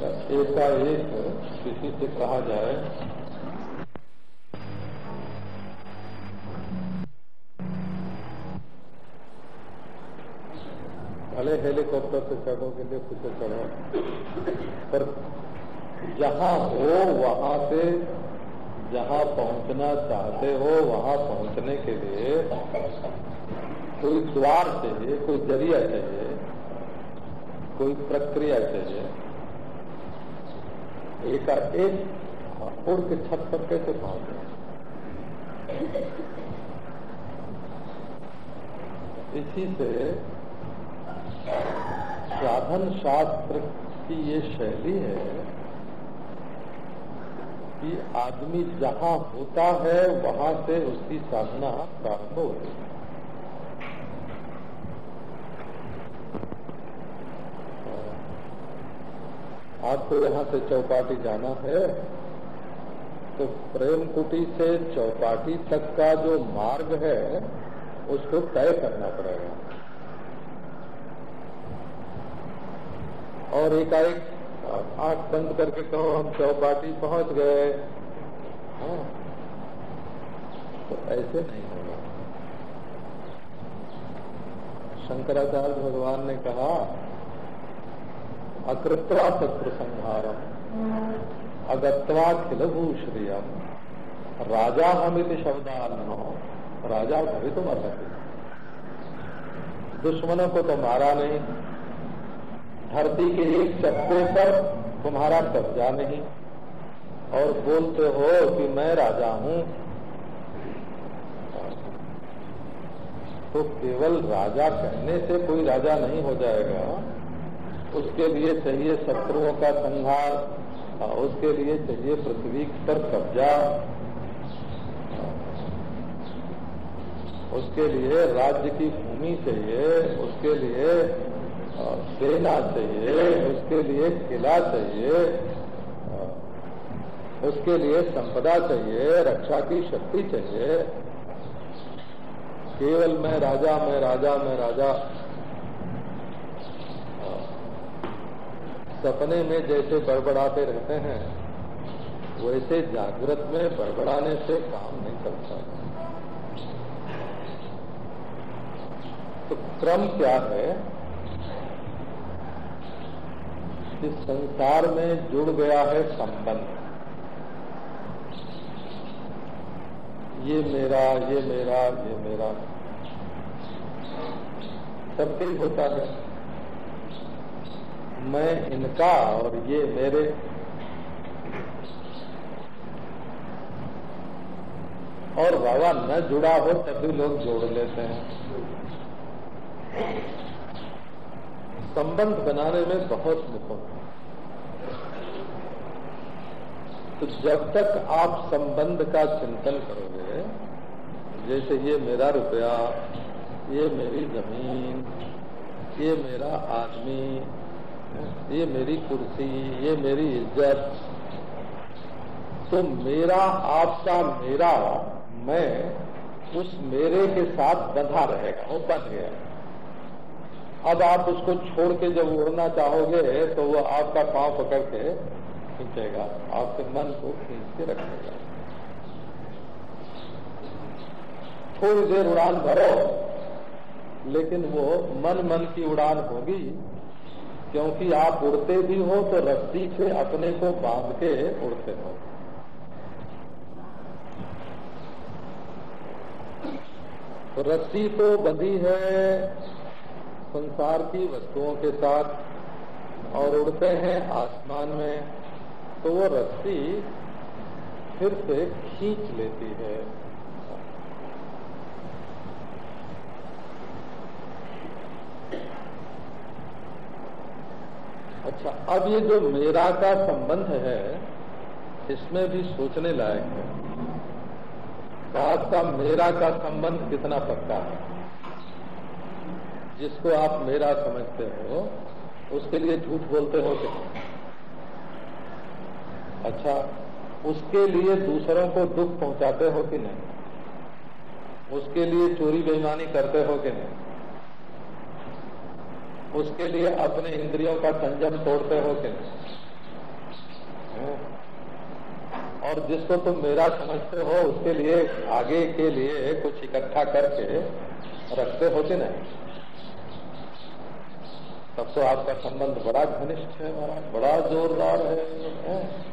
एकाएक किसी से कहा जाए। भले हेलीकॉप्टर से चढ़ो के लिए कुछ चढ़ो पर जहाँ हो, वहाँ से जहाँ पहुँचना चाहते हो, वहाँ पहुँचने के लिए कोई द्वार चाहिए, कोई ज़रिया चाहिए, कोई प्रक्रिया चाहिए। एक एक उड़ के छत पर कैसे पहुँचे इसी से साधन शास्त्र की ये शैली है कि आदमी जहाँ होता है, वहाँ से उसकी साधना प्रारंभ होती है। आपको यहाँ से चौपाटी जाना है तो प्रेम कुटी से चौपाटी तक का जो मार्ग है, उसको तय करना पड़ेगा। और एकाएक आँख बंद करके कहो, हम चौपाटी पहुँच गए। हाँ। तो ऐसे नहीं होगा। शंकराचार्य भगवान ने कहा अकृत्वा शत्रु संहारम अगत्वा खिल भूश्रियम राजा हमित शब्दान राजा भवित तो मर दुश्मनों को तो मारा नहीं। धरती के एक चक्के पर तुम्हारा कब्जा नहीं। और बोलते हो कि मैं राजा हूँ। तो केवल राजा कहने से कोई राजा नहीं हो जाएगा। उसके लिए चाहिए शत्रुओं का संहार उसके लिए चाहिए पृथ्वी पर कब्जा। उसके लिए राज्य की भूमि चाहिए, उसके लिए सेना चाहिए, उसके लिए किला चाहिए उसके लिए संपदा चाहिए, रक्षा की शक्ति चाहिए। केवल मैं राजा मैं राजा मैं राजा सपने में जैसे बड़बड़ाते रहते हैं, वैसे जागृत में बड़बड़ाने से काम नहीं चलता तो क्रम क्या है? कि संसार में जुड़ गया है संबंध। ये मेरा ये मेरा ये मेरा। सबके होता है। मैं इनका और ये मेरे और बाबा न जुड़ा हो तभी लोग जोड़ लेते हैं। संबंध बनाने में बहुत निपुण तो जब तक आप संबंध का चिंतन करोगे, जैसे ये मेरा रुपया, ये मेरी ज़मीन, ये मेरा आदमी ये मेरी कुर्सी, ये मेरी इज़्ज़त। तो मेरा, आपका मेरा, मैं उस मेरे के साथ बंधा रहेगा, वो बंध गया। अब आप उसको छोड़ के जब उड़ना चाहोगे तो वो आपका पाँव पकड़ के खींचेगा, आपके मन को खींच के रखेगा। थोड़ी देर उड़ान भरो, लेकिन वो मन मन की उड़ान होगी। क्योंकि आप उड़ते भी हो तो रस्सी से अपने को बाँध के उड़ते हो। तो रस्सी तो बंधी है संसार की वस्तुओं के साथ, और उड़ते हैं आसमान में तो वो रस्सी फिर से खींच लेती है। अच्छा अब ये जो मेरा का संबंध है, इसमें भी सोचने लायक है। आपका मेरा का संबंध कितना पक्का है? जिसको आप मेरा समझते हो, उसके लिए झूठ बोलते हो क्या? अच्छा उसके लिए दूसरों को दुख पहुंचाते हो कि नहीं? उसके लिए चोरी बेईमानी करते हो कि नहीं? उसके लिए अपने इंद्रियों का संयम तोड़ते हो कि नहीं? और जिसको तुम मेरा समझते हो, उसके लिए, आगे के लिए कुछ इकट्ठा करके रखते हो कि नहीं? तब तो आपका संबंध बड़ा घनिष्ठ है बड़ा जोरदार है।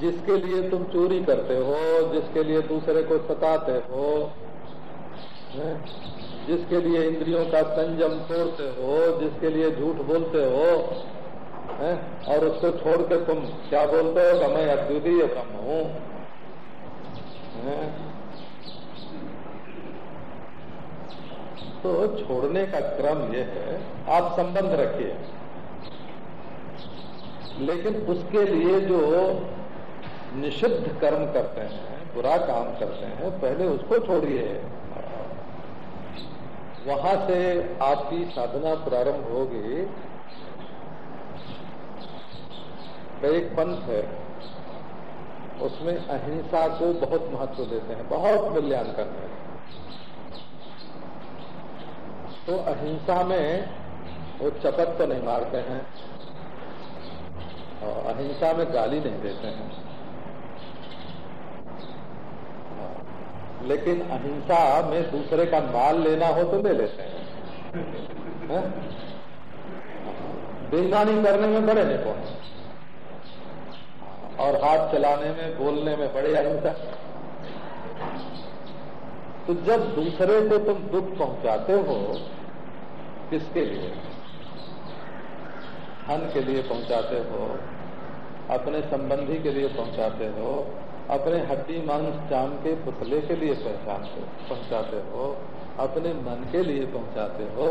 जिसके लिए तुम चोरी करते हो, जिसके लिए दूसरे को सताते हो। जिसके लिए इंद्रियों का संयम तोड़ते हो, जिसके लिए झूठ बोलते हो, है? और उसको छोड़ के तुम क्या बोलते हो? कि मैं अद्वितीय ब्रह्म हूँ। तो छोड़ने का क्रम यह है, आप संबंध रखिए। लेकिन उसके लिए जो निषिद्ध कर्म करते हैं, बुरा काम करते हैं, पहले उसको छोड़िए। वहाँ से आपकी साधना प्रारंभ होगी। तो एक पंथ है। उसमें अहिंसा को बहुत महत्व देते हैं, बहुत मूल्यांकन है। तो अहिंसा में वो चपत तो नहीं मारते हैं और अहिंसा में गाली नहीं देते हैं। लेकिन अहिंसा में दूसरे का माल लेना हो तो ले लेते हैं। बेईमानी करने में बड़े निपुण और हाथ चलाने में, बोलने में बड़े अहिंसा। तो जब दूसरे को तुम दुख पहुंचाते हो, किसके लिए? धन के लिए पहुंचाते हो, अपने संबंधी के लिए पहुंचाते हो अपने हड्डी मांस चाम के पुतले के लिए पहचानते, पहुंचाते हो, अपने मन के लिए पहुंचाते हो,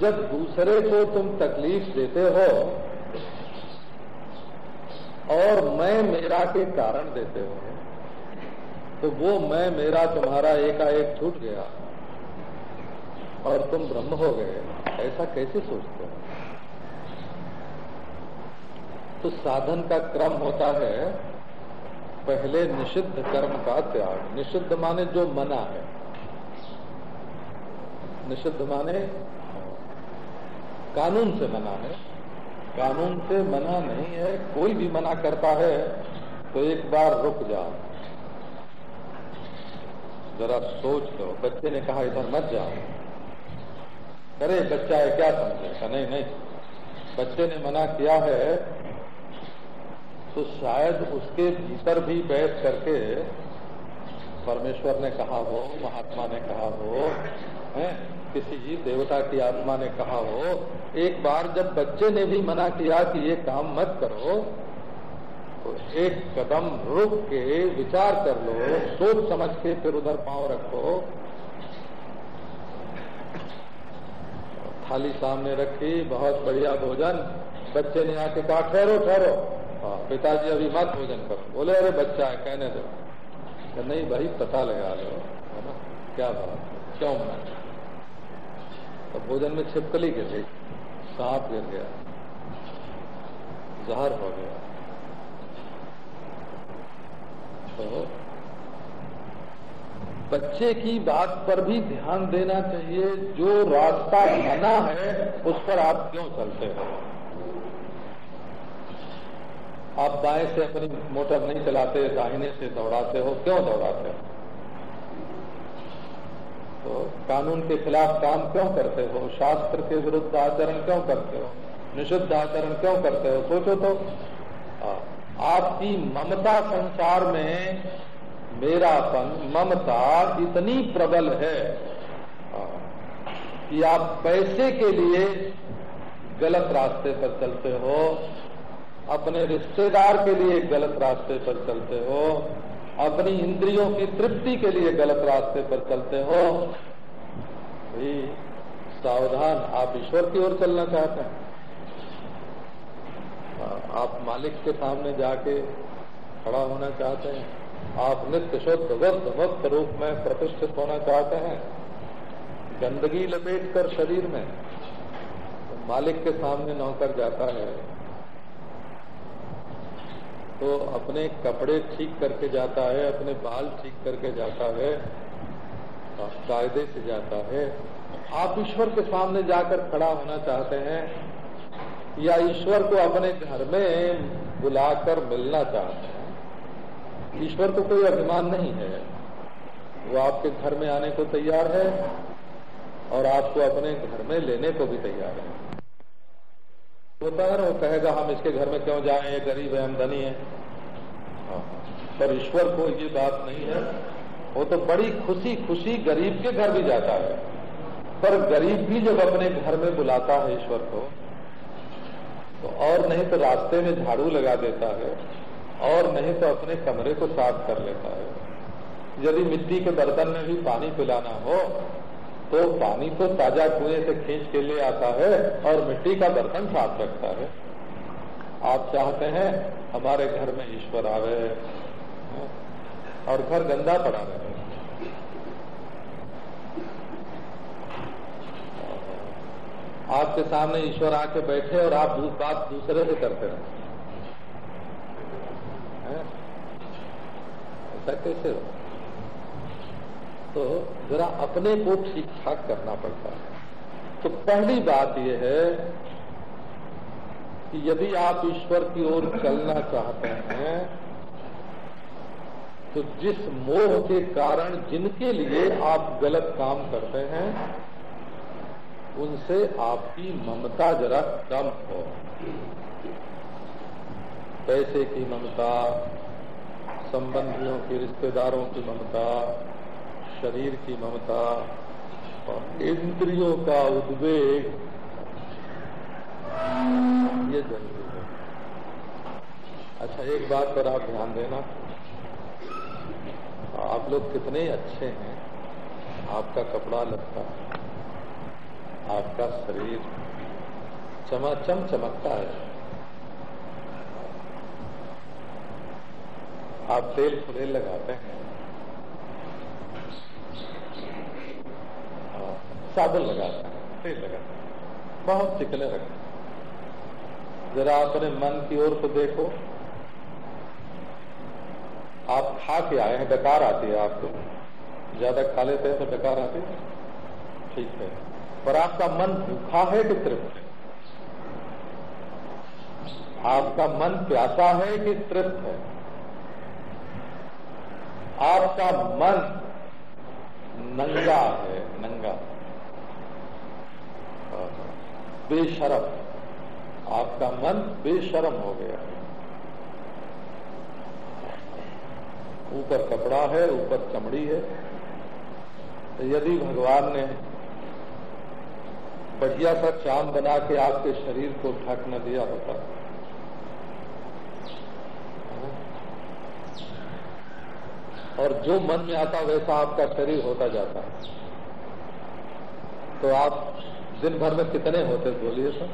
जब दूसरे को तुम तकलीफ़ देते हो, और मैं मेरा के कारण देते हो तो वो मैं मेरा तुम्हारा एकाएक छूट गया, और तुम ब्रह्म हो गए। ऐसा कैसे सोचते हो? तो साधन का क्रम होता है पहले निषिद्ध कर्म का त्याग। निषिद्ध माने जो मना है। निषिद्ध माने कानून से मना है। कानून से मना नहीं है। कोई भी मना करता है तो एक बार रुक जाओ। जरा सोच लो। बच्चे ने कहा, इधर मत जाओ। अरे, बच्चा है, क्या समझेगा नहीं नहीं। बच्चे ने मना किया है तो शायद उसके भीतर भी बैठ करके परमेश्वर ने कहा हो, महात्मा ने कहा हो, है, किसी देवता की आत्मा ने कहा हो, एक बार जब बच्चे ने भी मना किया कि ये काम मत करो तो एक कदम रुक के विचार कर लो, सोच समझ के फिर उधर पाँव रखो। थाली सामने रखी, बहुत बढ़िया भोजन। बच्चे ने आके कहा, ठहरो ठहरो। हाँ पिताजी अभी मत भोजन करो। बोले, अरे बच्चा है, कहने दो। तो नहीं भाई, पता लगा लो, है ना? क्या बात क्यों मना? तो भोजन में छिपकली गिर गई, सांप गिर गया, जहर हो गया। तो बच्चे की बात पर भी ध्यान देना चाहिए, जो रास्ता बना है, उस पर आप क्यों चलते हो? आप बाएँ से अपनी मोटर नहीं चलाते, दाहिने से दौड़ाते हो, क्यों दौड़ाते हो? तो कानून के खिलाफ काम क्यों करते हो? शास्त्र के विरुद्ध आचरण क्यों करते हो? निषिद्ध आचरण क्यों करते हो? सोचो तो। आपकी ममता संसार में मेरापन, ममता इतनी प्रबल है कि आप पैसे के लिए गलत रास्ते पर चलते हो अपने रिश्तेदार के लिए गलत रास्ते पर चलते हो, अपनी इंद्रियों की तृप्ति के लिए गलत रास्ते पर चलते हो भी सावधान, आप ईश्वर की ओर चलना चाहते हैं। आप मालिक के सामने जाके खड़ा होना चाहते हैं। आप नित्य शुद्ध वक्त वक्त रूप में प्रतिष्ठित होना चाहते हैं। गंदगी लपेट कर शरीर में तो मालिक के सामने नौकर जाता है। तो अपने कपड़े ठीक करके जाता है, अपने बाल ठीक करके जाता है कायदे से जाता है। आप ईश्वर के सामने जाकर खड़ा होना चाहते हैं या ईश्वर को अपने घर में बुलाकर मिलना चाहते हैं? ईश्वर को कोई अभिमान नहीं है। वो आपके घर में आने को तैयार है और आपको अपने घर में लेने को भी तैयार है। होता है ना वो कहेगा हम इसके घर में क्यों जाए ये गरीब है हम धनी है। हाँ, पर ईश्वर को ये बात नहीं है। वो तो बड़ी खुशी खुशी गरीब के घर भी जाता है। पर गरीब भी जब अपने घर में बुलाता है ईश्वर को तो और नहीं तो रास्ते में झाड़ू लगा देता है और नहीं तो अपने कमरे को साफ़ कर लेता है। यदि मिट्टी के बर्तन में भी पानी पिलाना हो तो पानी तो ताज़ा कुएँ से खींच के ले आता है और मिट्टी का बर्तन साफ़ रखता है। आप चाहते हैं, हमारे घर में ईश्वर आवे और घर गंदा पड़ा रहे। आपके सामने ईश्वर आके बैठे और आप बात दूसरे से करते रहे ऐसा कैसे हो? तो जरा अपने को ठीक ठाक करना पड़ता है। तो पहली बात यह है कि यदि आप ईश्वर की ओर चलना चाहते हैं तो जिस मोह के कारण जिनके लिए आप गलत काम करते हैं, उनसे आपकी ममता जरा कम हो। पैसे की ममता, संबंधियों की, रिश्तेदारों की ममता शरीर की ममता और इंद्रियों का उद्वेग। ये ज़रूरी है। अच्छा एक बात पर आप ध्यान देना। आप लोग कितने अच्छे हैं। आपका कपड़ा लगता है। आपका शरीर चमाचम चमकता है। आप तेल फुलेल लगाते हैं। साबुन लगाता है तेल लगाता है बहुत चिकने रखते हैं जरा अपने मन की ओर को देखो। आप खा के आए हैं, बेकार आती है आपको। ज़्यादा खा लेते हैं तो बेकार आती है। ठीक है। पर आपका मन भूखा है कि तृप्त है? आपका मन प्यासा है कि तृप्त है? आपका मन नंगा है, नंगा। बेशरम। आपका मन बेशरम हो गया। है ऊपर कपड़ा है, ऊपर चमड़ी है। तो यदि भगवान ने बढ़िया सा चाँद बना के आपके शरीर को ढक न दिया होता, और जो मन में आता वैसा आपका शरीर होता जाता। तो आप दिन भर में कितने होते बोलिए सर।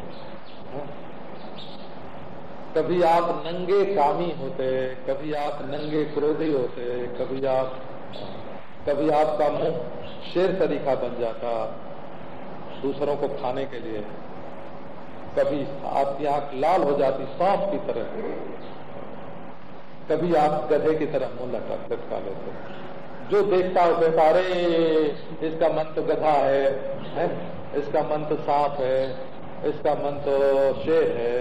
कभी आप नंगे कामी होते कभी आप नंगे क्रोधी होते कभी आप कभी आपका मुँह शेर तरीका बन जाता दूसरों को खाने के लिए कभी आपकी आँख लाल हो जाती सांप की तरह कभी आप गधे की तरह मुँह लटा लटका लेते जो देखता हो कहता अरे इसका मन तो गधा है, है? इसका मन तो सांप है, इसका मन तो शेर है,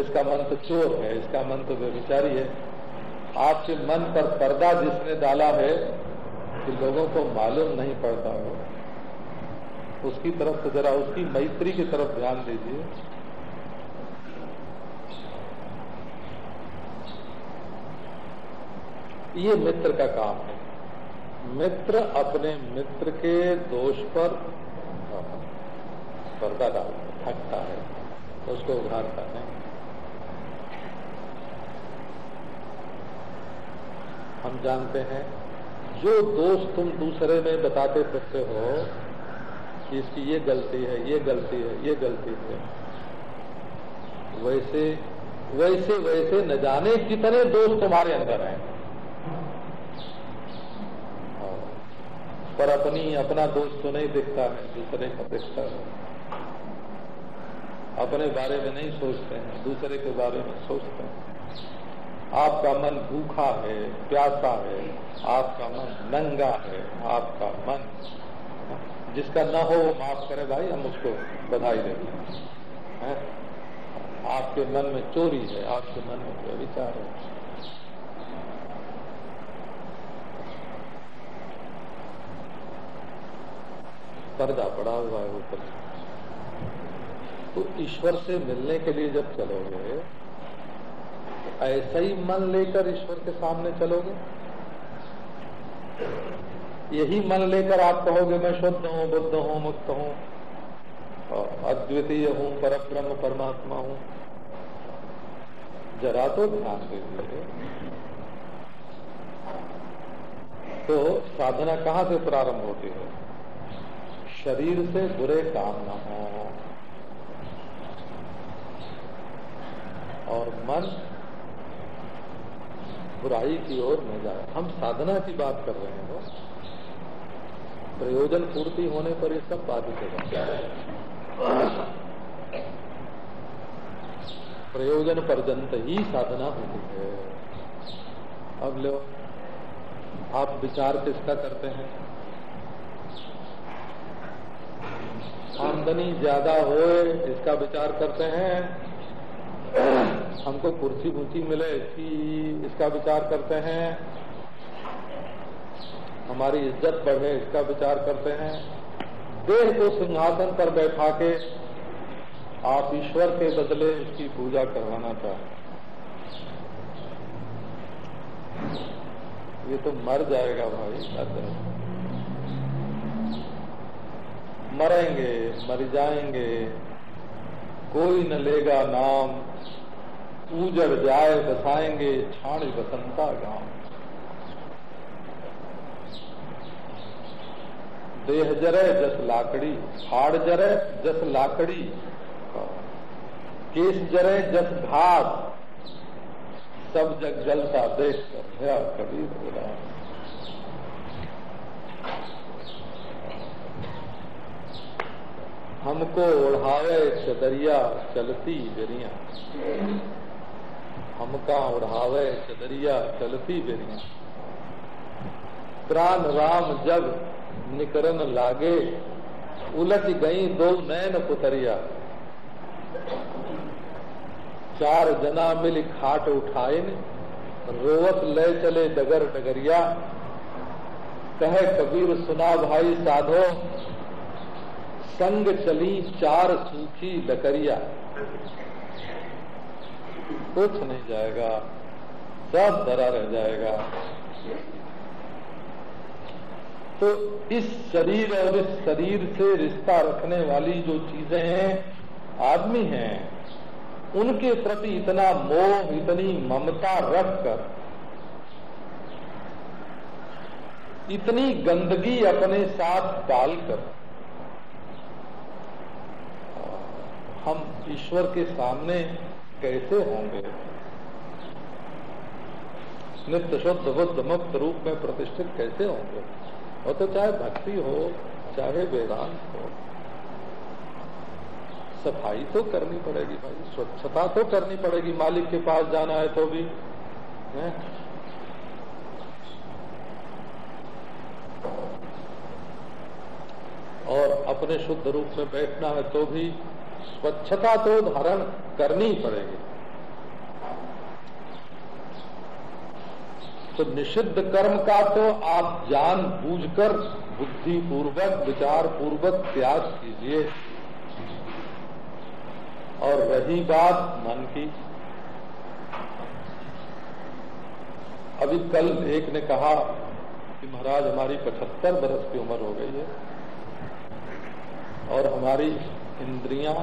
इसका मन तो चोर है, इसका मन तो व्यभिचारी है। आपके मन पर पर्दा जिसने डाला है कि लोगों को मालूम नहीं पड़ता हो, उसकी तरफ़ तो जरा उसकी मैत्री की तरफ़ ध्यान दीजिए। ये मित्र का काम है। मित्र अपने मित्र के दोष पर पर्दा डाल थकता है, उसको उघारता है। हम जानते हैं, जो दोष तुम दूसरे में बताते फिरते हो, कि इसकी ये गलती है, ये गलती है, ये गलती है, वैसे वैसे वैसे न जाने कितने दोष तुम्हारे अंदर हैं। पर अपनी अपना दोष तो नहीं दिखता है, दूसरे का दिखता है। अपने बारे में नहीं सोचते हैं, दूसरे के बारे में सोचते हैं। आपका मन भूखा है, प्यासा है, आपका मन नंगा है, आपका मन, जिसका न हो वो माफ़ करे भाई, हम उसको बधाई देंगे आपके मन में चोरी है, आपके मन में विचार है। पर्दा पड़ा हुआ है ऊपर तो ईश्वर से मिलने के लिए जब चलोगे तो ऐसा ही मन लेकर ईश्वर के सामने चलोगे? यही मन लेकर आप कहोगे, मैं शुद्ध हूँ, बुद्ध हूँ, मुक्त हूँ अद्वितीय हूँ पर ब्रह्म परमात्मा हूँ। जरा तो ध्यान दीजिए। तो साधना कहाँ से प्रारंभ होती है? शरीर से बुरे काम न हो। और मन बुराई की ओर न जाए। हम साधना की बात कर रहे हैं प्रयोजन पूर्ति होने पर ये सब बाधित हो प्रयोजन पर्यंत ही साधना होती है। अब लो, आप विचार किसका करते हैं? आमदनी ज़्यादा होए इसका विचार करते हैं। हमको कुर्सी ऊँची मिले इसकी इसका विचार करते हैं। हमारी इज़्ज़त बढ़े, इसका विचार करते हैं। देह को सिंहासन पर बैठा के आप ईश्वर के बदले इसकी पूजा करवाना चाहें ये तो मर जाएगा भाई मरेंगे, मर जाएँगे। कोई न लेगा नाम। उजड़ जाए बसाएँगे छाण बसंता गाँव। देह जरे, जस लाकड़ी। हाड़ जरे, जस लाकड़ी। केस जरे, जस घास। सब जग जलता देख कर कबीर बोला हमको ओढ़ावे चदरिया चलती बेरिया हमका ओढ़ावे चदरिया चलती बेरिया प्राण राम जब निकरन लागे, उलट गई दो नैन पुतरिया। चार जना मिल खाट उठाए रोवत ले चले डगर डगरिया। कहे कबीर, सुना भाई साधो, संग चली चार सूखी लकड़िया कुछ नहीं जाएगा, सब धरा रह जाएगा। तो इस शरीर और इस शरीर से रिश्ता रखने वाली जो चीज़ें हैं, आदमी हैं, उनके प्रति इतना मोह, इतनी ममता रखकर, इतनी गंदगी अपने साथ डालकर, हम ईश्वर के सामने कैसे होंगे नित्य शुद्ध, बुद्ध मुक्त रूप में प्रतिष्ठित कैसे होंगे वो तो चाहे भक्ति हो, चाहे वेदांत हो, सफ़ाई तो करनी पड़ेगी भाई, स्वच्छता तो करनी पड़ेगी, मालिक के पास जाना है तो भी, है? और अपने शुद्ध रूप में बैठना है तो भी स्वच्छता तो धारण करनी ही पड़ेगी। तो निषिद्ध कर्म का तो आप जान बूझकर बुद्धि पूर्वक विचार पूर्वक त्याग कीजिए। और रही बात मन की। अभी कल एक ने कहा कि महाराज, हमारी पचहत्तर बरस की उम्र हो गई है और हमारी इंद्रियाँ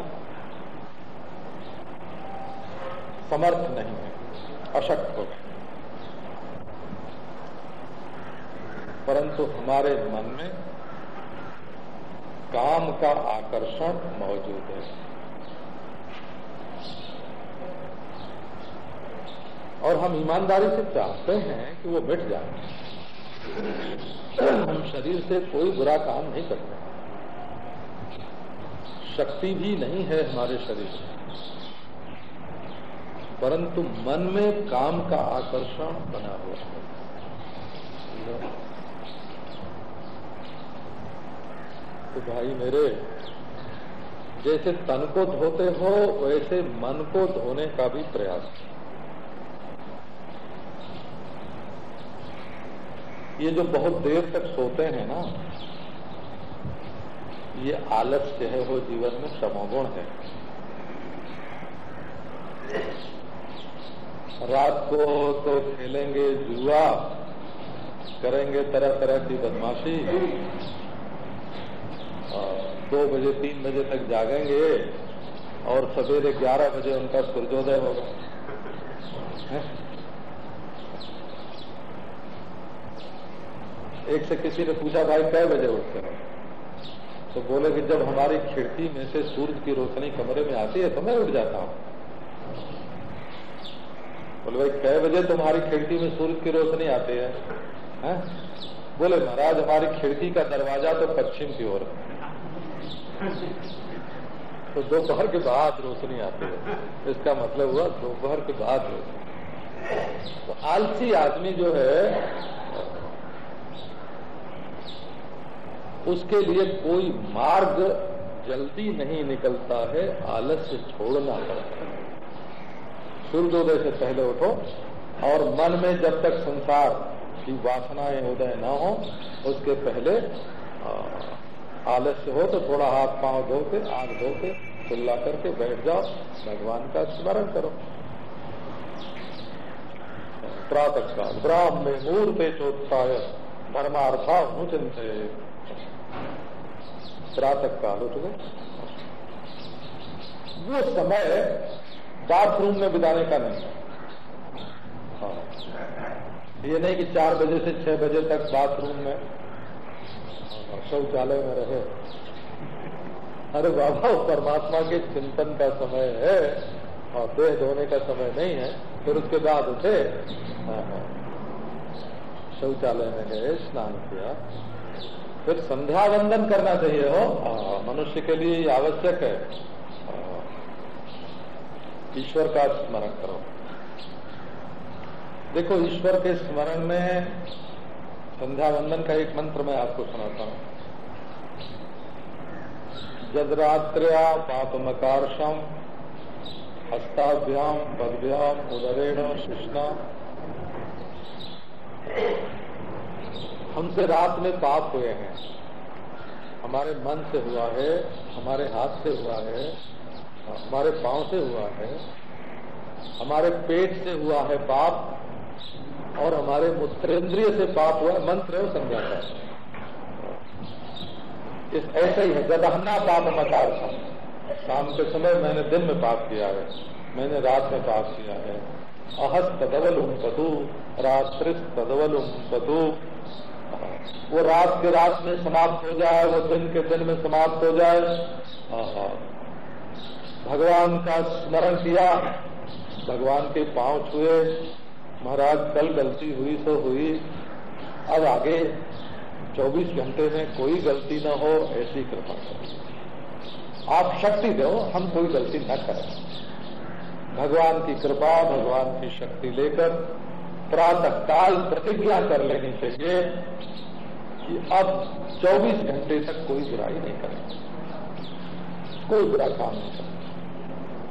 समर्थ नहीं है, अशक्त हो। परंतु हमारे मन में काम का आकर्षण मौजूद है। और हम ईमानदारी से चाहते हैं कि वो मिट जाए। हम शरीर से कोई बुरा काम नहीं करते। शक्ति भी नहीं है हमारे शरीर में। परंतु मन में काम का आकर्षण बना हुआ है। तो भाई मेरे, जैसे तन को धोते हो, वैसे मन को धोने का भी प्रयास ये जो बहुत देर तक सोते हैं ना ये आलस्य है वो जीवन में समोगुण है। रात को तो खेलेंगे जुआ, करेंगे तरह तरह की बदमाशी। दो बजे, तीन बजे तक जागेंगे और सवेरे ग्यारह बजे उनका सूर्योदय होगा। एक से किसी ने पूछा, भाई कै बजे उठते हो? तो बोले कि जब हमारी खिड़की में से सूरज की रोशनी कमरे में आती है तो मैं उठ जाता हूँ। बोले भाई कै बजे तुम्हारी खिड़की में सूरज की रोशनी आती है, है? बोले महाराज हमारी खिड़की का दरवाज़ा तो पश्चिम की ओर तो दोपहर के बाद रोशनी आती है। इसका मतलब हुआ दोपहर के बाद रोशनी। तो आलसी आदमी जो है उसके लिए कोई मार्ग जल्दी नहीं निकलता है, आलस्य छोड़ना पड़ता है। सूर्योदय से पहले उठो और मन में जब तक संसार की वासनाएँ उदय न हो, उसके पहले आलस्य हो तो थोड़ा हाथ पाँव धो के आग धो के खुल्ला करके बैठ जाओ, भगवान का स्मरण करो। प्रातः काल ब्राह्म में मूर्ते चोत्साह धर्मार्था मुचिंत प्रातः काल उठ गए वो समय बाथरूम में बिताने का नहीं। हाँ। ये नहीं कि चार बजे से छह बजे तक बाथरूम में। शौचालय में रहे। अरे बाबा परमात्मा के चिंतन का समय है। और देह धोने का समय नहीं है फिर उसके बाद उठे। हाँ, हाँ। शौचालय में गए स्नान किया। फिर संध्या वंदन करना चाहिए, हो? मनुष्य के लिए आवश्यक है। ईश्वर का स्मरण करो। देखो, ईश्वर के स्मरण में संध्या वंदन का एक मंत्र मैं आपको सुनाता हूँ। जदरात्र्या पापमकार्षम हस्ताभ्याम पदभ्याम उदरेण शिष्णा हमसे रात में पाप हुए हैं। हमारे मन से हुआ है, हमारे हाथ से हुआ है, हमारे पाँव से हुआ है, हमारे पेट से हुआ है पाप, और हमारे मूत्रेंद्रिय से पाप हुआ मंत्र है समझा है। इस ऐसा ही है, गदहना पाप मकार शाम के समय मैंने दिन में पाप किया है, मैंने रात में पाप किया है। अहस तदवलुम पतु रात्रिस तदवलुम पतु वो रात के रात में समाप्त हो जाए, वो दिन के दिन में समाप्त हो जाए। भगवान का स्मरण किया, भगवान के पाँव छुए, महाराज, कल गलती हुई तो हुई। अब आगे 24 घंटे में कोई गलती न हो, ऐसी कृपा करो। आप शक्ति दो, हम कोई गलती न करें। भगवान की कृपा, भगवान की शक्ति लेकर प्रातः काल प्रतिज्ञा कर लेनी चाहिए। कि अब 24 घंटे तक कोई बुराई नहीं करेंगे कोई बुरा काम नहीं करेंगे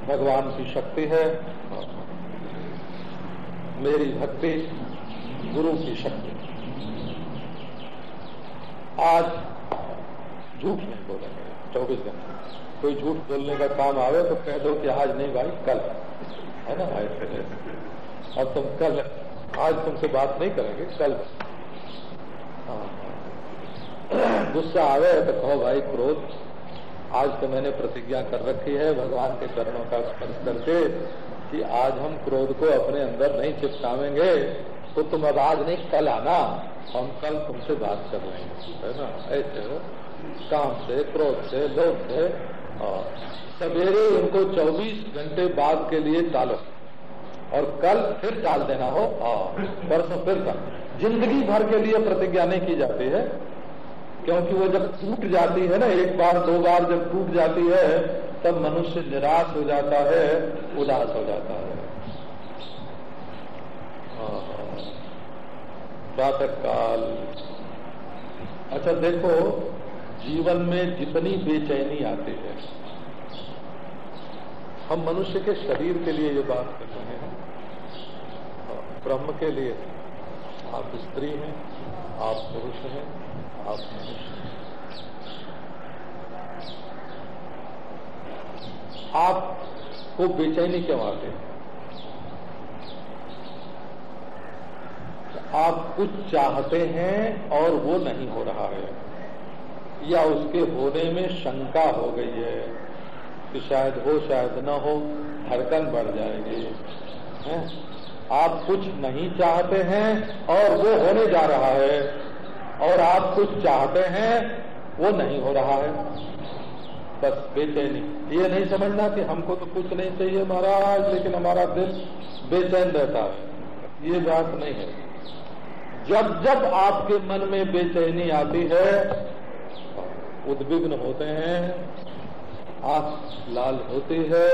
भगवान की शक्ति है। मेरी भक्ति गुरु की शक्ति। आज झूठ नहीं बोलेंगे चौबीस घंटे। कोई झूठ बोलने का काम आवे तो कह दो कि आज नहीं भाई, कल। है ना भाई? अब तुम कल, आज तुमसे बात नहीं करेंगे, कल। हाँ। गुस्सा आवे तो कहो, भाई, क्रोध, आज तो मैंने प्रतिज्ञा कर रखी है, भगवान के चरणों का स्पर्श करके, कि आज हम क्रोध को अपने अंदर नहीं चिपकावेंगे तो तुम अब आज नहीं, कल आना, हम कल तुमसे बात कर लेंगे है। ना? ऐसे काम से, क्रोध से, लोभ से, और सवेरे उनको 24 घंटे बाद के लिए टालो, और कल फिर टाल देना हो, और परसों फिर ज़िंदगी भर के लिए प्रतिज्ञा नहीं की जाती है। क्योंकि वो जब टूट जाती है ना, एक बार, दो बार जब टूट जाती है, तब मनुष्य निराश हो जाता है, उदास हो जाता है। प्रातः काल अच्छा देखो, जीवन में जितनी बेचैनी आती है, हम मनुष्य के शरीर के लिए ये बात कर रहे हैं, ब्रह्म के लिए। आप स्त्री हैं, आप पुरुष हैं आप आपको बेचैनी क्यों आते आप कुछ चाहते हैं और वो नहीं हो रहा है, या उसके होने में शंका हो गई है कि शायद हो, शायद न हो, धड़कन बढ़ जाएगी? आप कुछ नहीं चाहते हैं और वो होने जा रहा है। और आप कुछ चाहते हैं, वो नहीं हो रहा है। बस बेचैनी। ये नहीं समझना कि हमको तो कुछ नहीं चाहिए महाराज, लेकिन हमारा दिल बेचैन रहता है। ये बात नहीं है। जब जब आपके मन में बेचैनी आती है, उद्विग्न होते हैं, आँख लाल होती है,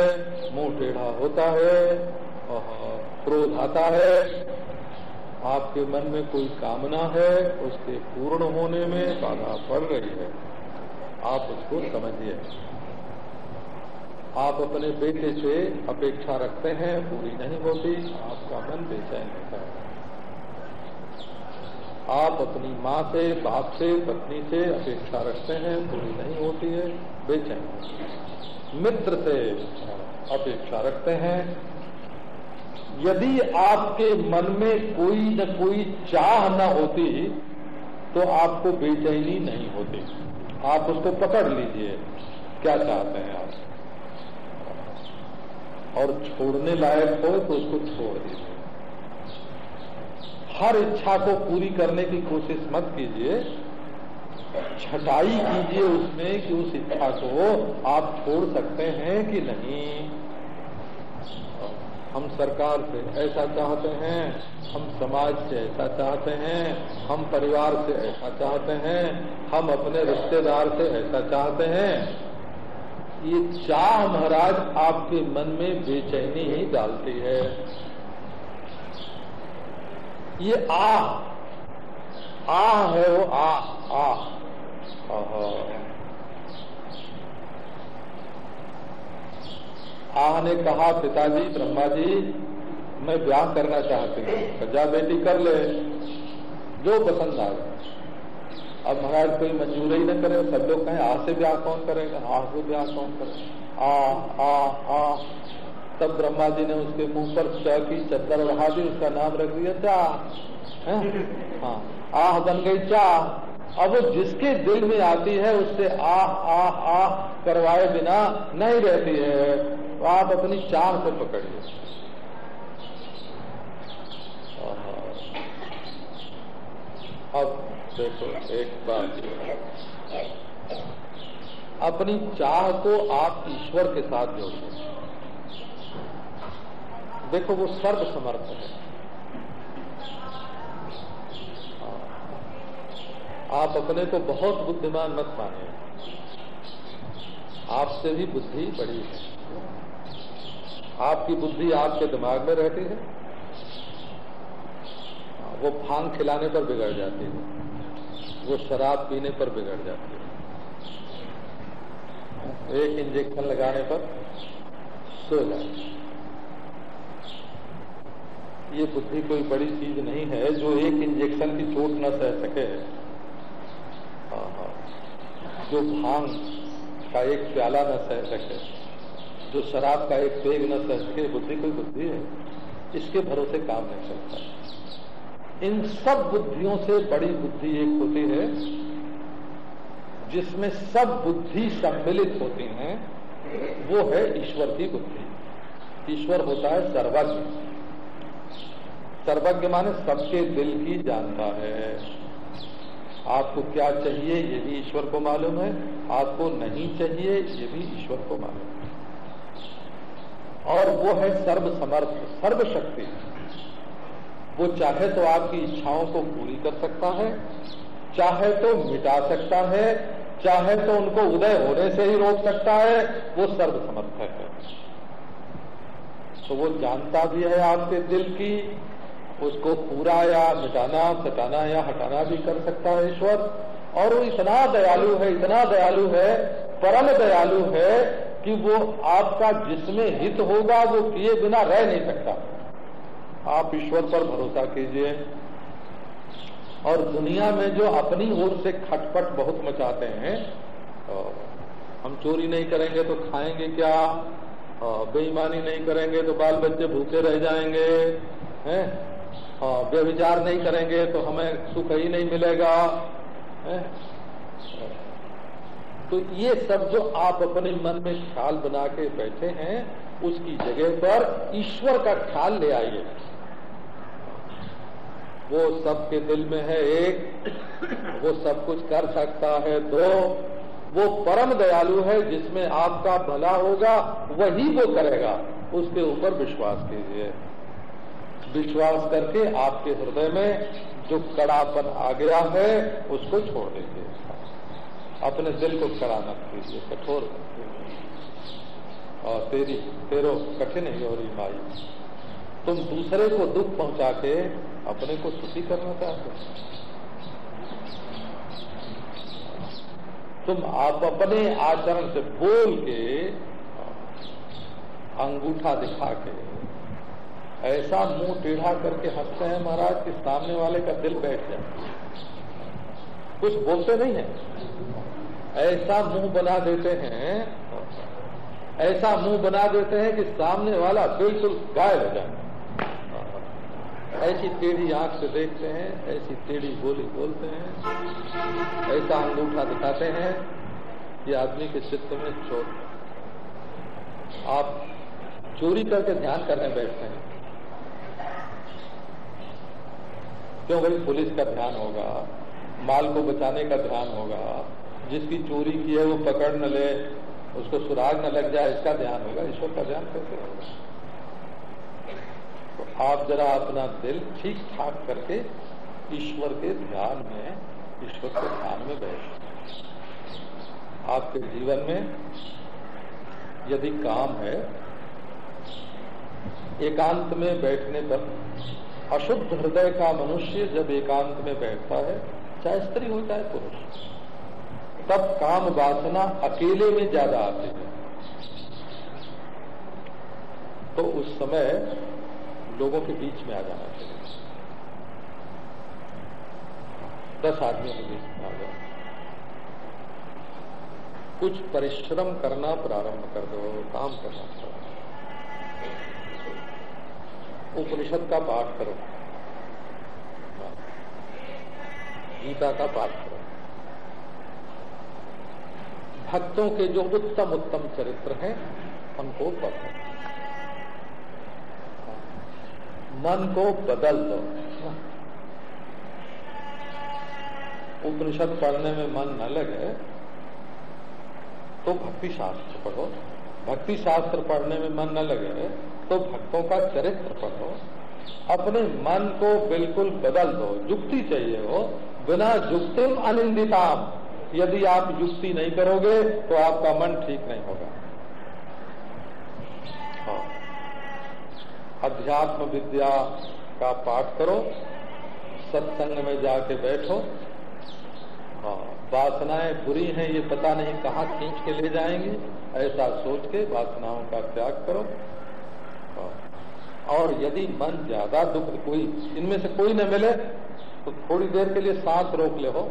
मुँह टेढ़ा होता है क्रोध आता है आपके मन में कोई कामना है, उसके पूर्ण होने में बाधा पड़ रही है। आप उसको समझिए। आप अपने बेटे से अपेक्षा रखते हैं, पूरी नहीं होती, आपका मन बेचैन होता है। आप अपनी माँ से, बाप से, पत्नी से अपेक्षा रखते हैं, पूरी नहीं होती है, बेचैन मित्र से अपेक्षा रखते हैं यदि आपके मन में कोई न कोई चाह न होती तो आपको बेचैनी नहीं होती। आप उसको पकड़ लीजिए, क्या चाहते हैं आप? और छोड़ने लायक हो तो उसको छोड़ दीजिए। हर इच्छा को पूरी करने की कोशिश मत कीजिए। छटाई कीजिए उसमें कि उस इच्छा को आप छोड़ सकते हैं कि नहीं। हम सरकार से ऐसा चाहते हैं, हम समाज से ऐसा चाहते हैं, हम परिवार से ऐसा चाहते हैं, हम अपने रिश्तेदार से ऐसा चाहते हैं। ये चाह महाराज आपके मन में बेचैनी ही डालती है। ये आह आह है वो आह आह। आह ने कहा, पिताजी ब्रह्मा जी मैं ब्याह करना चाहती हूँ। सजा बेटी कर ले। जो पसंद आ अब महाराज, कोई मंजूर ही न करे। सब लोग कहें आ से ब्याह कौन करेगा? आ से ब्याह कौन करे? आ आ आ। तब ब्रह्मा जी ने उसके मुँह पर च की चद्दर बढ़ा दी, उसका नाम रख दिया, चा। हाँ। आह बन गई, चा। अब वो जिसके दिल में आती है, उससे आह आह आह करवाए बिना नहीं रहती है। तो आप अपनी चार को पकड़िए। अब देखो, एक बात अपनी चाह को आप ईश्वर के साथ जोड़िए। देखो, वो सर्व समर्थ है आप अपने को बहुत बुद्धिमान मत माने आपसे भी बुद्धि बड़ी है। आपकी बुद्धि आपके दिमाग में रहती है। वो भाँग खिलाने पर बिगड़ जाती है। वो शराब पीने पर बिगड़ जाती है। एक इंजेक्शन लगाने पर सो जाती है। ये बुद्धि कोई बड़ी चीज़ नहीं है जो एक इंजेक्शन की चोट न सह सके। हाँ, हाँ। जो भाँग का एक प्याला न सह सके। जो शराब का एक पेग न सके बुद्धि, कोई बुद्धि है। इसके भरोसे काम नहीं चलता। इन सब बुद्धियों से बड़ी बुद्धि एक होती है, जिसमें सब बुद्धि सम्मिलित होती हैं, वो है ईश्वर की बुद्धि। ईश्वर होता है सर्वज्ञ। सर्वज्ञ माने सबके दिल की जानता है। आपको क्या चाहिए ये भी ईश्वर को मालूम है, आपको नहीं चाहिए ये भी ईश्वर को मालूम है। और वो है सर्व समर्थ सर्व शक्ति वो चाहे तो आपकी इच्छाओं को पूरी कर सकता है, चाहे तो मिटा सकता है, चाहे तो उनको उदय होने से ही रोक सकता है, वो सर्व समर्थ है। तो वो जानता भी है आपके दिल की, उसको पूरा या मिटाना, सटाना या हटाना भी कर सकता है ईश्वर। और वो इतना दयालु है, इतना दयालु है, परम दयालु है कि वो आपका जिसमें हित होगा वो किए बिना रह नहीं सकता। आप ईश्वर पर भरोसा कीजिए। और दुनिया में जो अपनी ओर से खटपट बहुत मचाते हैं तो हम चोरी नहीं करेंगे तो खाएँगे क्या? बेईमानी नहीं करेंगे तो बाल बच्चे भूखे रह जाएँगे, हैं? व्यविचार नहीं करेंगे तो हमें सुख ही नहीं मिलेगा तो ये सब जो आप अपने मन में ख्याल बना के बैठे हैं, उसकी जगह पर ईश्वर का ख्याल ले आइए। वो सबके दिल में है एक, वो सब कुछ कर सकता है दो, वो परम दयालु है जिसमें आपका भला होगा, वही वो करेगा। उसके ऊपर विश्वास कीजिए। विश्वास करके आपके हृदय में जो कड़ापन आ गया है, उसको छोड़ दीजिए। अपने दिल को कड़ा मत कीजिए, कठोर और तेरी, तेरो कठिन ही हो रही माई तुम दूसरे को दुख पहुँचा के अपने को सुखी करना चाहते तुम आप अपने आचरण से बोल के अंगूठा दिखा के ऐसा मुँह टेढ़ा करके हँसते हैं महाराज कि सामने वाले का दिल बैठ जाए। कुछ बोलते नहीं है? ऐसा मुँह बना देते हैं, ऐसा मुँह बना देते हैं कि सामने वाला बिल्कुल गायब हो जाए। ऐसी टेढ़ी आँख से देखते हैं, ऐसी टेढ़ी बोली बोलते हैं, ऐसा अंगूठा दिखाते हैं कि आदमी के चित्त में चोट। आप चोरी करके ध्यान करने बैठते हैं। क्यों भाई पुलिस का ध्यान होगा? माल को बचाने का ध्यान होगा? जिसकी चोरी की है, वो पकड़ न ले, उसको सुराग न लग जाए, इसका ध्यान होगा, ईश्वर का ध्यान कैसे होगा तो आप जरा अपना दिल ठीक ठाक करके ईश्वर के ध्यान में, ईश्वर के ध्यान में बैठ। आपके जीवन में यदि काम है, एकांत में बैठने पर अशुद्ध हृदय का मनुष्य जब एकांत में बैठता है, चाहे स्त्री हो, चाहे पुरुष तब काम वासना अकेले में ज़्यादा आते है। तो उस समय लोगों के बीच में आ जाना चाहिए। दस आदमियों के बीच में। आ जाओ कुछ परिश्रम करना प्रारंभ कर दो, काम करना उपनिषद का पाठ करो। गीता का पाठ करो। भक्तों के जो उत्तम उत्तम चरित्र हैं, उनको पढ़ो मन को बदल दो। उपनिषद पढ़ने में मन न लगे तो भक्ति शास्त्र पढ़ो। भक्ति शास्त्र पढ़ने में मन न लगे तो भक्तों का चरित्र पढ़ो। अपने मन को बिल्कुल बदल दो। युक्ति चाहिए हो, बिना युक्ति अनिंदिता यदि आप युक्ति नहीं करोगे तो आपका मन ठीक नहीं होगा। हाँ। अध्यात्म विद्या का पाठ करो, सत्संग में जाके बैठो। हाँ वासनाएँ बुरी हैं, ये पता नहीं कहाँ खींच के ले जाएँगे, ऐसा सोच के वासनाओं का त्याग करो। और यदि मन ज़्यादा दुख, कोई, इनमें से कोई न मिले तो थोड़ी देर के लिए सांस रोक ले हो।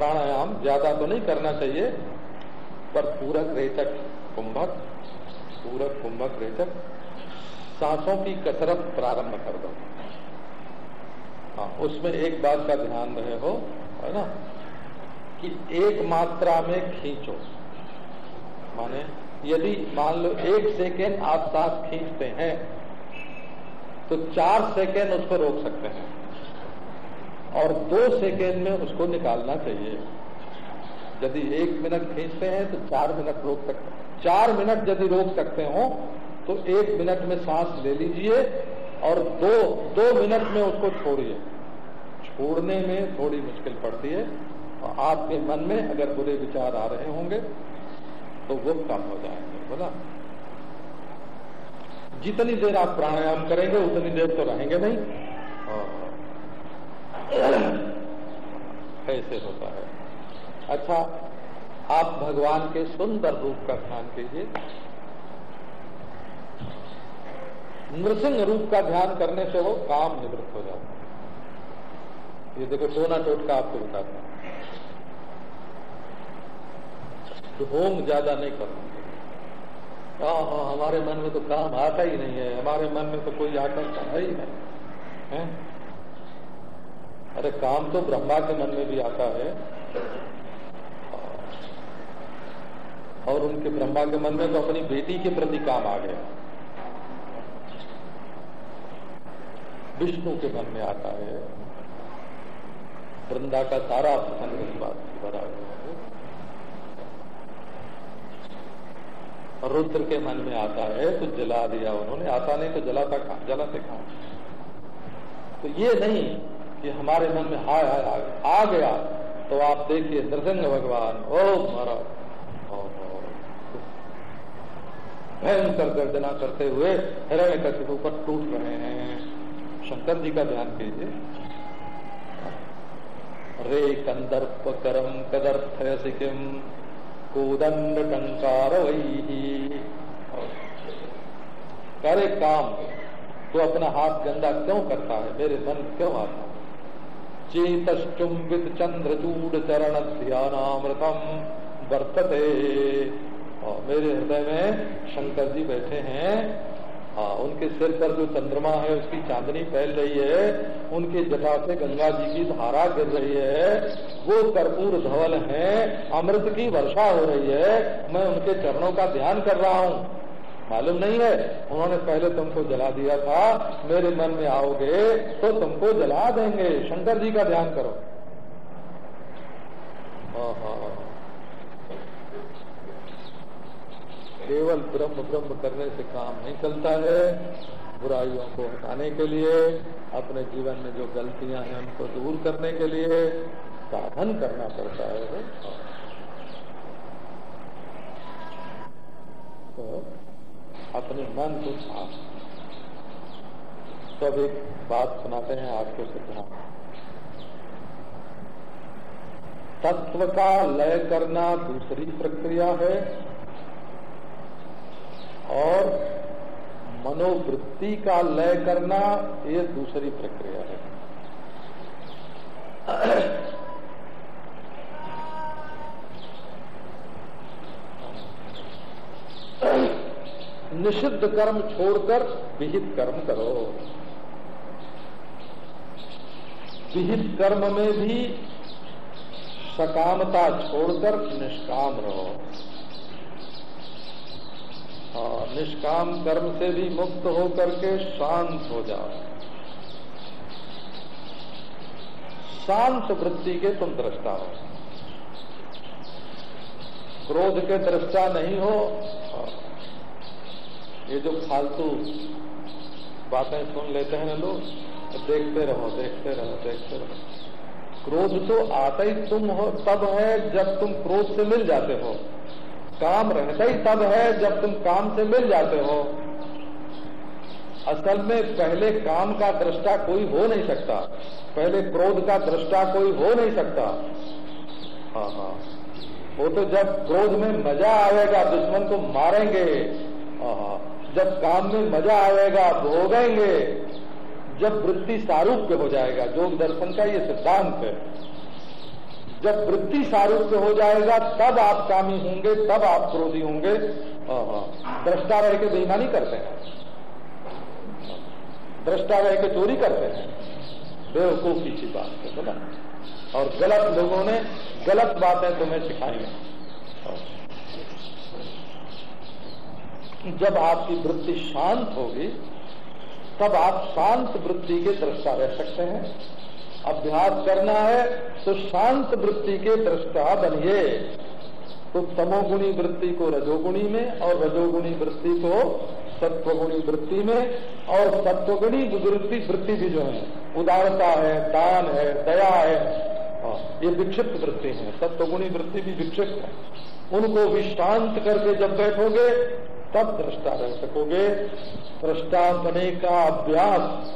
प्राणायाम ज़्यादा तो नहीं करना चाहिए, पर पूरक रेचक, कुंभक, पूरक, कुंभक रेचक, सांसों की कसरत प्रारंभ कर दो। हाँ उसमें एक बात का ध्यान रहे हो, है ना? कि एक मात्रा में खींचो। माने, यदि मान लो एक सेकेंड आप सांस खींचते हैं तो चार सेकेंड उसको रोक सकते हैं। और दो सेकेंड में उसको निकालना चाहिए। यदि एक मिनट खींचते हैं तो चार मिनट रोक सकते हैं चार मिनट यदि रोक सकते हो तो एक मिनट में सांस ले लीजिए और दो दो मिनट में उसको छोड़िए। छोड़ने में थोड़ी मुश्किल पड़ती है। और आपके मन में अगर बुरे विचार आ रहे होंगे तो वो कम हो जाएँगे। बोला? जितनी देर आप प्राणायाम करेंगे, उतनी देर तो रहेंगे नहीं। ऐसे होता है। अच्छा आप भगवान के सुंदर रूप का ध्यान कीजिए। नृसिंह रूप का ध्यान करने से वो काम निवृत्त हो जाता है। ये देखो, टोना टोटका आपको बताता तो होम ज़्यादा नहीं करना हाँ हाँ हमारे मन में तो काम आता ही नहीं है। हमारे मन में तो कोई आकर्षण है ही नहीं। है? अरे काम तो ब्रह्मा के मन में भी आता है। और उनके ब्रह्मा के मन में तो अपनी बेटी के प्रति काम आ गया। विष्णु के मन में आता है। वृंदा का सारा प्रसंग इस बात से भरा हुआ है। रुद्र के मन में आता है तो जला दिया उन्होंने। आता नहीं तो जला जलाता जला से कहा? तो ये नहीं कि हमारे मन में हाय हाय आ, आ गया। तो आप देखिए नृसिंह भगवान। ओ महाराज। भयंकर गर्जना करते हुए हिरण्य कशिपु पर टूट रहे हैं। शंकर जी का ध्यान कीजिए। रे कंदर्प करम कदर्थ सिकिम कोदंड टंकार वही। करे काम। तो अपना हाथ गंदा क्यों करता है? मेरे मन क्यों आता है? चेतुम्बित चंद्रचूड चरण ध्यानामृतम वर्तते। और मेरे हृदय में शंकर जी बैठे हैं। हाँ उनके सिर पर जो चंद्रमा है, उसकी चांदनी फैल रही है। उनके जटा से गंगा जी की धारा गिर रही है। वो कर्पूर धवल है। अमृत की वर्षा हो रही है। मैं उनके चरणों का ध्यान कर रहा हूँ। मालूम नहीं है। उन्होंने पहले तुमको जला दिया था, मेरे मन में आओगे तो तुमको जला देंगे। शंकर जी का ध्यान करो। केवल ब्रह्म ब्रह्म करने से काम नहीं चलता है बुराइयों को हटाने के लिए, अपने जीवन में जो गलतियाँ हैं उनको दूर करने के लिए साधन करना पड़ता है। तो अपने मन को साफ़ तो अब एक बात सुनाते हैं आपको सिद्धांत। तत्व का लय करना दूसरी प्रक्रिया है और मनोवृत्ति का लय करना ये दूसरी प्रक्रिया है। निषिद्ध कर्म छोड़कर विहित कर्म करो। विहित कर्म में भी सकामता छोड़कर निष्काम रहो। और निष्काम कर्म से भी मुक्त होकर के शांत हो जाओ। शांत वृत्ति के तुम दृष्टा हो। क्रोध के दृष्टा नहीं हो। ये जो फालतू बातें सुन लेते हैं ना लोग, देखते रहो देखते रहो देखते रहो। क्रोध तो आता ही तुम हो, तब है जब तुम क्रोध से मिल जाते हो। काम रहता ही तब है जब तुम काम से मिल जाते हो। असल में पहले काम का दृष्टा कोई हो नहीं सकता, पहले क्रोध का दृष्टा कोई हो नहीं सकता। हाँ हाँ वो तो जब क्रोध में मज़ा आएगा, दुश्मन को मारेंगे। हाँ हाँ जब काम में मज़ा आएगा भोगेंगे जब वृत्ति सारूप्य हो जाएगा, योग दर्शन का ये सिद्धांत है। जब वृत्ति सारूप्य हो जाएगा, तब आप कामी होंगे, तब आप क्रोधी होंगे। दृष्टा रह के बेईमानी करते हैं। दृष्टा रह के चोरी करते हैं। बेवकूफ़ी की बात है बोला और गलत लोगों ने गलत बातें तुम्हें सिखाई जब आपकी वृत्ति शांत होगी तब आप शांत वृत्ति के दृष्टा रह सकते हैं। अभ्यास करना है तो शांत वृत्ति के दृष्टा बनिए। तो तमोगुणी वृत्ति को रजोगुणी में और रजोगुणी वृत्ति को सत्वगुणी वृत्ति में और सत्वगुणी वृत्ति वृत्ति भी जो है उदारता है दान है दया है हाँ, ये विक्षिप्त वृत्ति है। सत्वगुणी वृत्ति भी विक्षिप्त है। उनको भी शांत करके जब बैठोगे तब दृष्टा रह सकोगे। दृष्टा बने का अभ्यास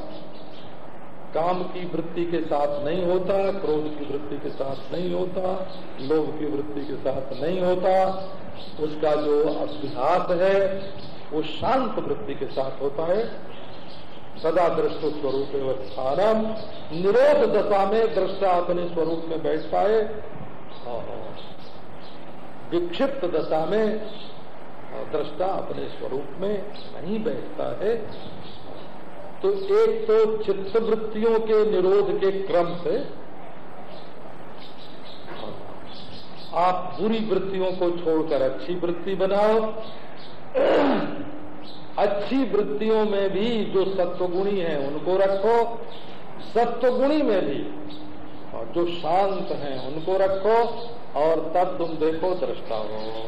काम की वृत्ति के साथ नहीं होता, क्रोध की वृत्ति के साथ नहीं होता, लोभ की वृत्ति के साथ नहीं होता। उसका जो अभ्यास है, वो शांत वृत्ति के साथ होता है। सदा दृष्ट स्वरूप स्थानम निरोध दशा में दृष्टा अपने स्वरूप में बैठ पाए। विक्षिप्त दशा में दृष्टा अपने स्वरूप में नहीं बैठता है। तो एक तो चित्त वृत्तियों के निरोध के क्रम से आप बुरी वृत्तियों को छोड़कर अच्छी वृत्ति बनाओ। अच्छी वृत्तियों में भी जो सत्वगुणी है, उनको रखो। सत्वगुणी में भी और जो शांत हैं, उनको रखो और तब तुम देखो दृष्टा हो।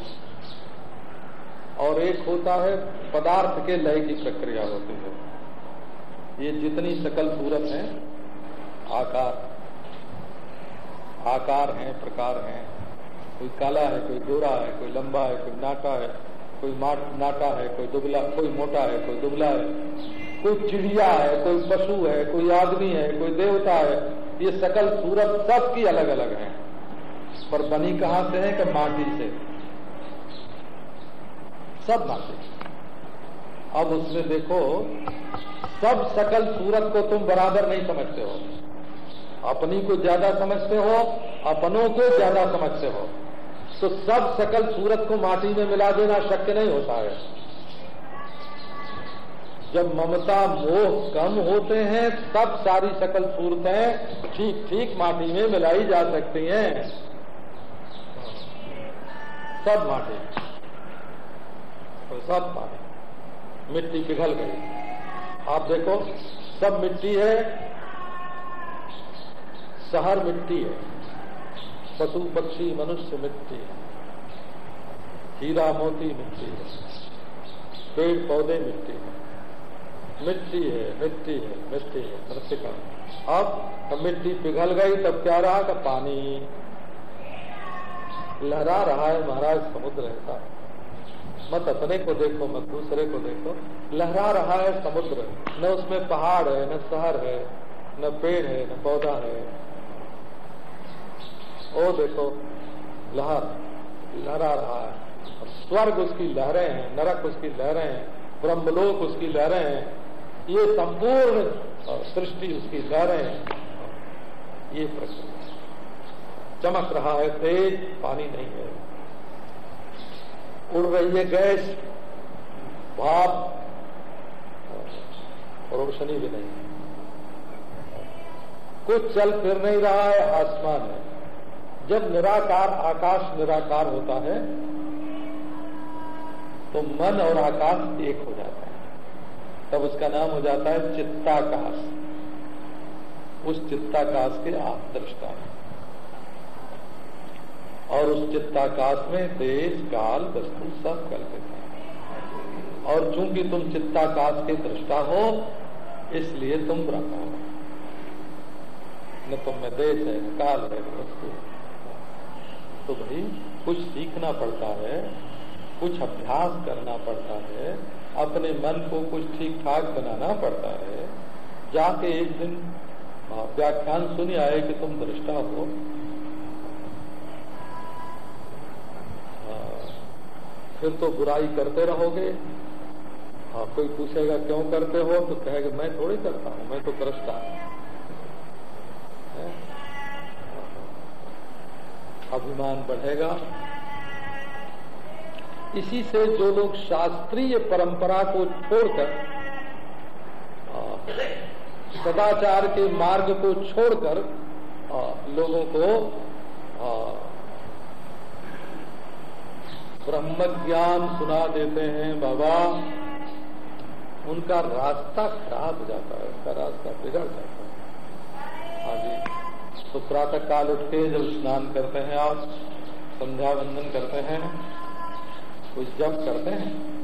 और एक होता है पदार्थ के लय की प्रक्रिया होती है। ये जितनी सकल सूरत है, आकार आकार है, प्रकार है। कोई काला है, कोई गोरा है, कोई लंबा है, कोई नाटा है, कोई नाटा है, कोई दुबला, कोई मोटा है, कोई दुबला है। कोई चिड़िया है, कोई पशु है, कोई आदमी है, कोई देवता है, ये सकल सूरत सबकी अलग अलग है। पर बनी कहाँ से है कि माटी से? सब माटी अब उसमें देखो, सब सकल सूरत को तुम बराबर नहीं समझते हो। अपनी को ज़्यादा समझते हो, अपनों को ज़्यादा समझते हो। तो सब सकल सूरत को माटी में मिला देना शक्य नहीं होता है। जब ममता, मोह कम होते हैं, तब सारी सकल सूरतें ठीक ठीक माटी में मिलाई जा सकती हैं। सब माटी। सब माटी मिट्टी पिघल गई। आप देखो, सब मिट्टी है, शहर मिट्टी है, पशु, पक्षी, मनुष्य मिट्टी है, हीरा, मोती मिट्टी है, पेड़, पौधे मिट्टी है। मिट्टी है मिट्टी है मिट्टी है, मृतिका। अब मिट्टी पिघल गई, तब क्या रहा? का पानी। लहरा रहा है महाराज, समुद्र ऐसा। मत अपने को देखो, मत दूसरे को देखो। लहरा रहा है समुद्र। न उसमें पहाड़ है, न शहर है, न पेड़ है, न पौधा है। ओ देखो लहर लहरा रहा है। स्वर्ग उसकी लहरें हैं, नरक उसकी लहरें हैं, ब्रह्मलोक उसकी लहरें हैं। ये संपूर्ण सृष्टि उसकी लहरें हैं। ये प्रश्न चमक रहा है, तेज, पानी नहीं है। उड़ रही है गैस भाप रोशनी भी नहीं। कुछ चल फिर नहीं रहा है, आसमान है जब निराकार, आकाश निराकार होता है तो मन और आकाश एक हो जाता है। तब उसका नाम हो जाता है चित्ताकाश। उस चित्ताकाश के आप दृष्टा है और उस चित्ताकाश में देश, काल, वस्तु सब कल्पित है। और चूँकि तुम चित्ताकाश के दृष्टा हो, इसलिए तुम ब्रह्म हो। न तुम में देश है न काल है न वस्तु तो भाई, कुछ सीखना पड़ता है, कुछ अभ्यास करना पड़ता है, अपने मन को कुछ ठीक ठाक बनाना पड़ता है, जाके एक दिन व्याख्यान सुनी आए कि तुम दृष्टा हो। फिर तो बुराई करते रहोगे। हाँ कोई पूछेगा, क्यों करते हो? तो कहेगा, मैं थोड़ी करता हूँ, मैं तो दृष्टा अभिमान बढ़ेगा। इसी से जो लोग शास्त्रीय परंपरा को छोड़कर सदाचार के मार्ग को छोड़कर लोगों को ब्रह्म ज्ञान सुना देते हैं बाबा। उनका रास्ता खराब हो जाता है उनका रास्ता बिगड़ जाता है। हाँ जी। तो प्रातः काल उठ के जब स्नान करते हैं आप संध्या वंदन करते हैं कुछ जब करते हैं।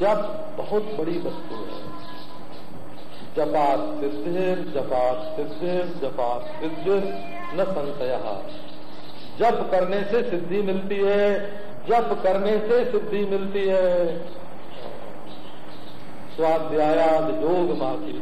जब बहुत बड़ी वस्तु है। जपा सिद्धिर जपा सिद्धिर जपा सिद्धिर, न संशय। जप करने से सिद्धि मिलती है, जप करने से सिद्धि मिलती है। स्वाध्यायाद योग मासी